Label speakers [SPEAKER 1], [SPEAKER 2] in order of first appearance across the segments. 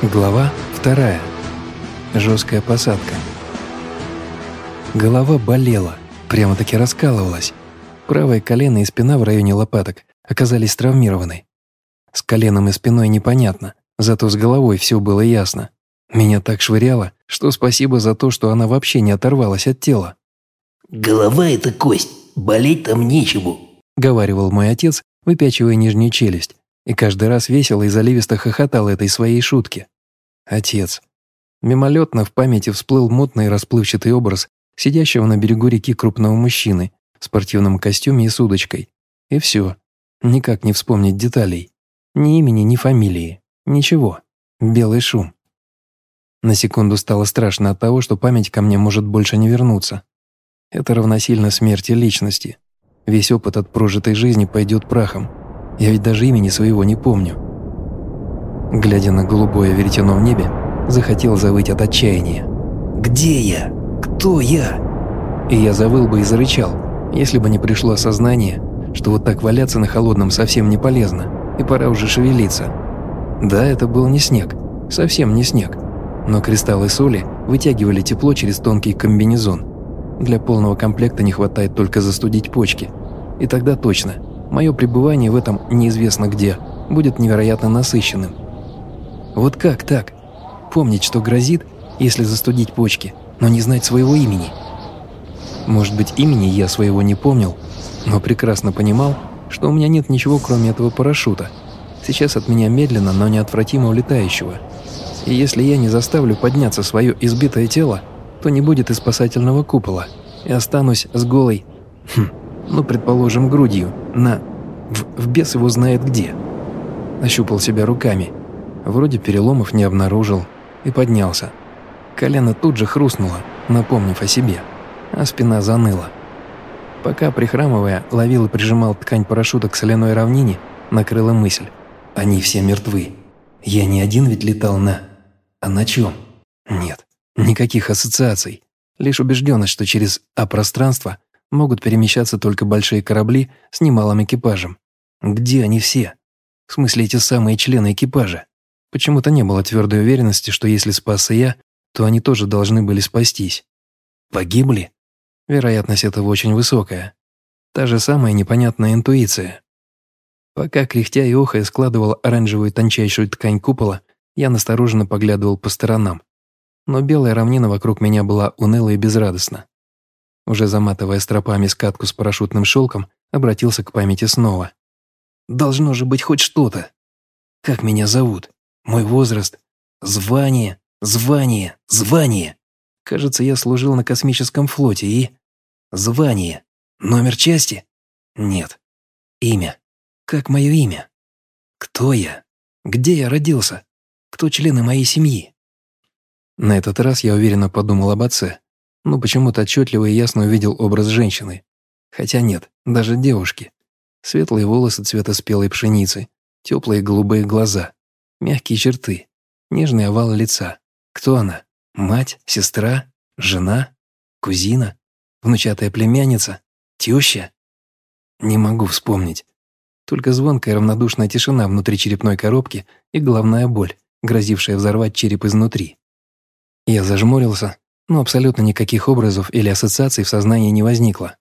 [SPEAKER 1] Глава вторая. Жесткая посадка. Голова болела, прямо-таки раскалывалась. Правое колено и спина в районе лопаток оказались травмированы. С коленом и спиной непонятно, зато с головой все было ясно. Меня так швыряло, что спасибо за то, что она вообще не оторвалась от тела.
[SPEAKER 2] «Голова – это кость, болеть там нечему», –
[SPEAKER 1] говаривал мой отец, выпячивая нижнюю челюсть и каждый раз весело и заливисто хохотал этой своей шутке. Отец. Мимолетно в памяти всплыл мутный расплывчатый образ сидящего на берегу реки крупного мужчины в спортивном костюме и с удочкой. И все. Никак не вспомнить деталей. Ни имени, ни фамилии. Ничего. Белый шум. На секунду стало страшно от того, что память ко мне может больше не вернуться. Это равносильно смерти личности. Весь опыт от прожитой жизни пойдет прахом. Я ведь даже имени своего не помню. Глядя на голубое веретено в небе, захотел завыть от отчаяния.
[SPEAKER 2] «Где я? Кто я?»
[SPEAKER 1] И я завыл бы и зарычал, если бы не пришло осознание, что вот так валяться на холодном совсем не полезно, и пора уже шевелиться. Да, это был не снег, совсем не снег, но кристаллы соли вытягивали тепло через тонкий комбинезон. Для полного комплекта не хватает только застудить почки. И тогда точно – мое пребывание в этом неизвестно где будет невероятно насыщенным. Вот как так? Помнить, что грозит, если застудить почки, но не знать своего имени. Может быть, имени я своего не помнил, но прекрасно понимал, что у меня нет ничего, кроме этого парашюта. Сейчас от меня медленно, но неотвратимо улетающего. И если я не заставлю подняться свое избитое тело, то не будет и спасательного купола, и останусь с голой... Хм, ну, предположим, грудью, на... В, в бес его знает где. Ощупал себя руками. Вроде переломов не обнаружил. И поднялся. Колено тут же хрустнуло, напомнив о себе. А спина заныла. Пока, прихрамывая, ловил и прижимал ткань парашюта к соляной равнине, накрыла мысль. Они все мертвы. Я не один ведь летал на... А на чем? Нет, никаких ассоциаций. Лишь убежденность, что через А-пространство могут перемещаться только большие корабли с немалым экипажем. Где они все? В смысле, эти самые члены экипажа? Почему-то не было твердой уверенности, что если спасся я, то они тоже должны были спастись. Погибли? Вероятность этого очень высокая. Та же самая непонятная интуиция. Пока кряхтя и охая складывал оранжевую тончайшую ткань купола, я настороженно поглядывал по сторонам. Но белая равнина вокруг меня была уныла и безрадостна уже заматывая стропами скатку с парашютным шелком, обратился к памяти снова. «Должно же быть хоть что-то. Как меня зовут? Мой возраст? Звание? Звание? Звание? Кажется, я служил на космическом флоте и... Звание? Номер части? Нет. Имя. Как мое имя? Кто я? Где я родился? Кто члены моей семьи?» На этот раз я уверенно подумал об отце но почему-то отчетливо и ясно увидел образ женщины. Хотя нет, даже девушки. Светлые волосы цвета спелой пшеницы, теплые голубые глаза, мягкие черты, нежный овал лица. Кто она? Мать? Сестра? Жена? Кузина? Внучатая племянница? Теща? Не могу вспомнить. Только звонкая равнодушная тишина внутри черепной коробки и головная боль, грозившая взорвать череп изнутри. Я зажмурился, но абсолютно никаких образов или ассоциаций в сознании не возникло.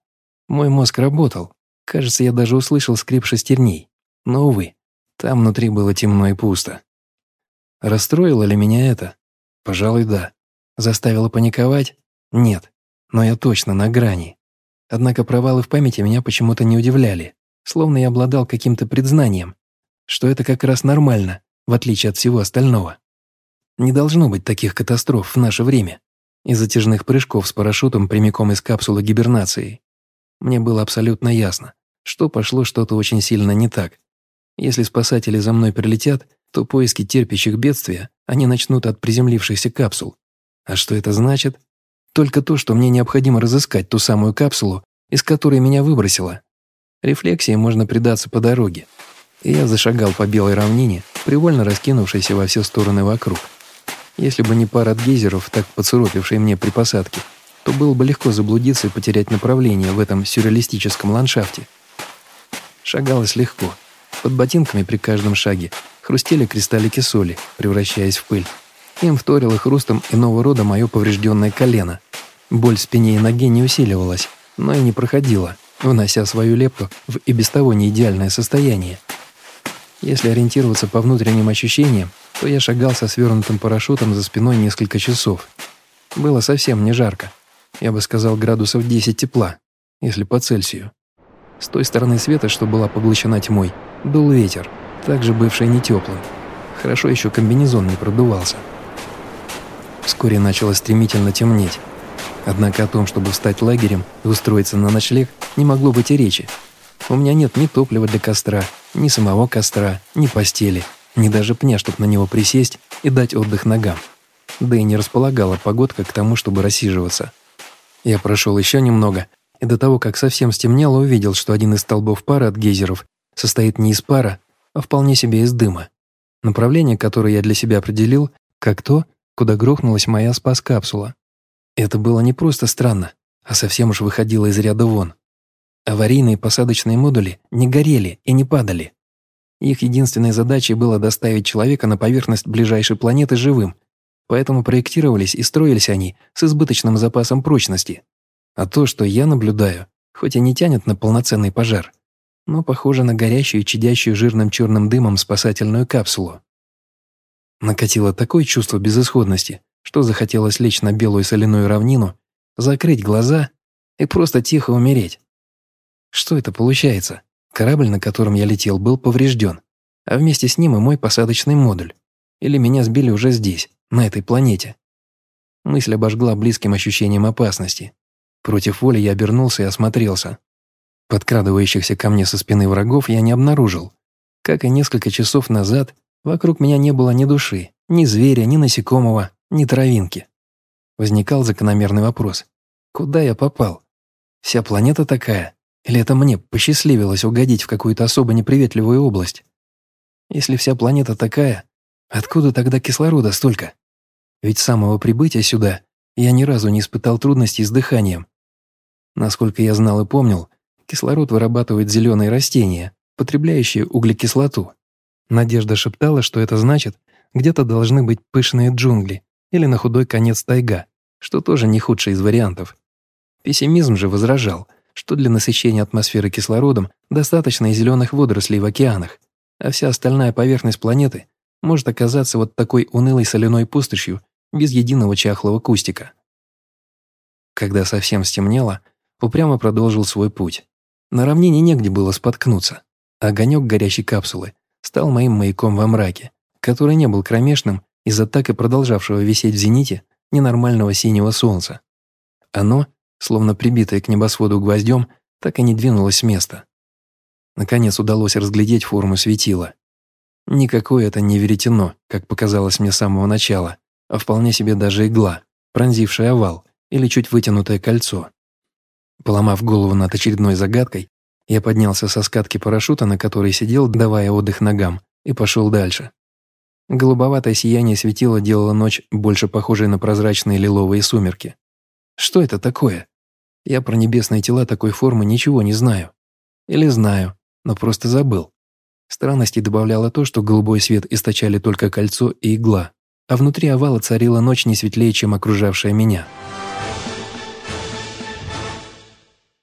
[SPEAKER 1] Мой мозг работал. Кажется, я даже услышал скрип шестерней. Но, увы, там внутри было темно и пусто. Расстроило ли меня это? Пожалуй, да. Заставило паниковать? Нет. Но я точно на грани. Однако провалы в памяти меня почему-то не удивляли, словно я обладал каким-то предзнанием, что это как раз нормально, в отличие от всего остального. Не должно быть таких катастроф в наше время и затяжных прыжков с парашютом прямиком из капсулы гибернации. Мне было абсолютно ясно, что пошло что-то очень сильно не так. Если спасатели за мной прилетят, то поиски терпящих бедствия они начнут от приземлившихся капсул. А что это значит? Только то, что мне необходимо разыскать ту самую капсулу, из которой меня выбросило. Рефлексии можно предаться по дороге. И я зашагал по белой равнине, привольно раскинувшейся во все стороны вокруг. Если бы не пара гейзеров, так поцарапившие мне при посадке, то было бы легко заблудиться и потерять направление в этом сюрреалистическом ландшафте. Шагалось легко. Под ботинками при каждом шаге Хрустели кристаллики соли, превращаясь в пыль. Им вторило хрустом иного рода мое поврежденное колено. Боль в спине и ноге не усиливалась, но и не проходила, внося свою лепту в и без того неидеальное состояние. Если ориентироваться по внутренним ощущениям, то я шагал со свернутым парашютом за спиной несколько часов. Было совсем не жарко. Я бы сказал, градусов 10 тепла, если по Цельсию. С той стороны света, что была поглощена тьмой, дул ветер, также бывший не теплым. Хорошо еще комбинезон не продувался. Вскоре начало стремительно темнеть. Однако о том, чтобы встать лагерем и устроиться на ночлег, не могло быть и речи. У меня нет ни топлива для костра, ни самого костра, ни постели, ни даже пня, чтобы на него присесть и дать отдых ногам. Да и не располагала погодка к тому, чтобы рассиживаться. Я прошел еще немного, и до того, как совсем стемнело, увидел, что один из столбов пара от гейзеров состоит не из пара, а вполне себе из дыма. Направление, которое я для себя определил, как то, куда грохнулась моя спас-капсула. Это было не просто странно, а совсем уж выходило из ряда вон. Аварийные посадочные модули не горели и не падали. Их единственной задачей было доставить человека на поверхность ближайшей планеты живым, поэтому проектировались и строились они с избыточным запасом прочности. А то, что я наблюдаю, хоть и не тянет на полноценный пожар, но похоже на горящую, чадящую жирным черным дымом спасательную капсулу. Накатило такое чувство безысходности, что захотелось лечь на белую соляную равнину, закрыть глаза и просто тихо умереть. Что это получается? Корабль, на котором я летел, был поврежден, а вместе с ним и мой посадочный модуль. Или меня сбили уже здесь, на этой планете. Мысль обожгла близким ощущением опасности. Против воли я обернулся и осмотрелся. Подкрадывающихся ко мне со спины врагов я не обнаружил. Как и несколько часов назад, вокруг меня не было ни души, ни зверя, ни насекомого, ни травинки. Возникал закономерный вопрос. Куда я попал? Вся планета такая? Или это мне посчастливилось угодить в какую-то особо неприветливую область? Если вся планета такая, откуда тогда кислорода столько? Ведь с самого прибытия сюда я ни разу не испытал трудностей с дыханием, Насколько я знал и помнил, кислород вырабатывает зеленые растения, потребляющие углекислоту. Надежда шептала, что это значит, где-то должны быть пышные джунгли или на худой конец тайга, что тоже не худший из вариантов. Пессимизм же возражал, что для насыщения атмосферы кислородом достаточно и зеленых водорослей в океанах, а вся остальная поверхность планеты может оказаться вот такой унылой соляной пустошью без единого чахлого кустика. Когда совсем стемнело, упрямо продолжил свой путь. На равнине негде было споткнуться. Огонек горящей капсулы стал моим маяком во мраке, который не был кромешным из-за так и продолжавшего висеть в зените ненормального синего солнца. Оно, словно прибитое к небосводу гвоздем, так и не двинулось с места. Наконец удалось разглядеть форму светила. Никакое это не веретено, как показалось мне с самого начала, а вполне себе даже игла, пронзившая овал или чуть вытянутое кольцо. Поломав голову над очередной загадкой, я поднялся со скатки парашюта, на которой сидел, давая отдых ногам, и пошел дальше. Голубоватое сияние светила делало ночь больше похожей на прозрачные лиловые сумерки. Что это такое? Я про небесные тела такой формы ничего не знаю. Или знаю, но просто забыл. Странностей добавляло то, что голубой свет источали только кольцо и игла, а внутри овала царила ночь не светлее, чем окружавшая меня.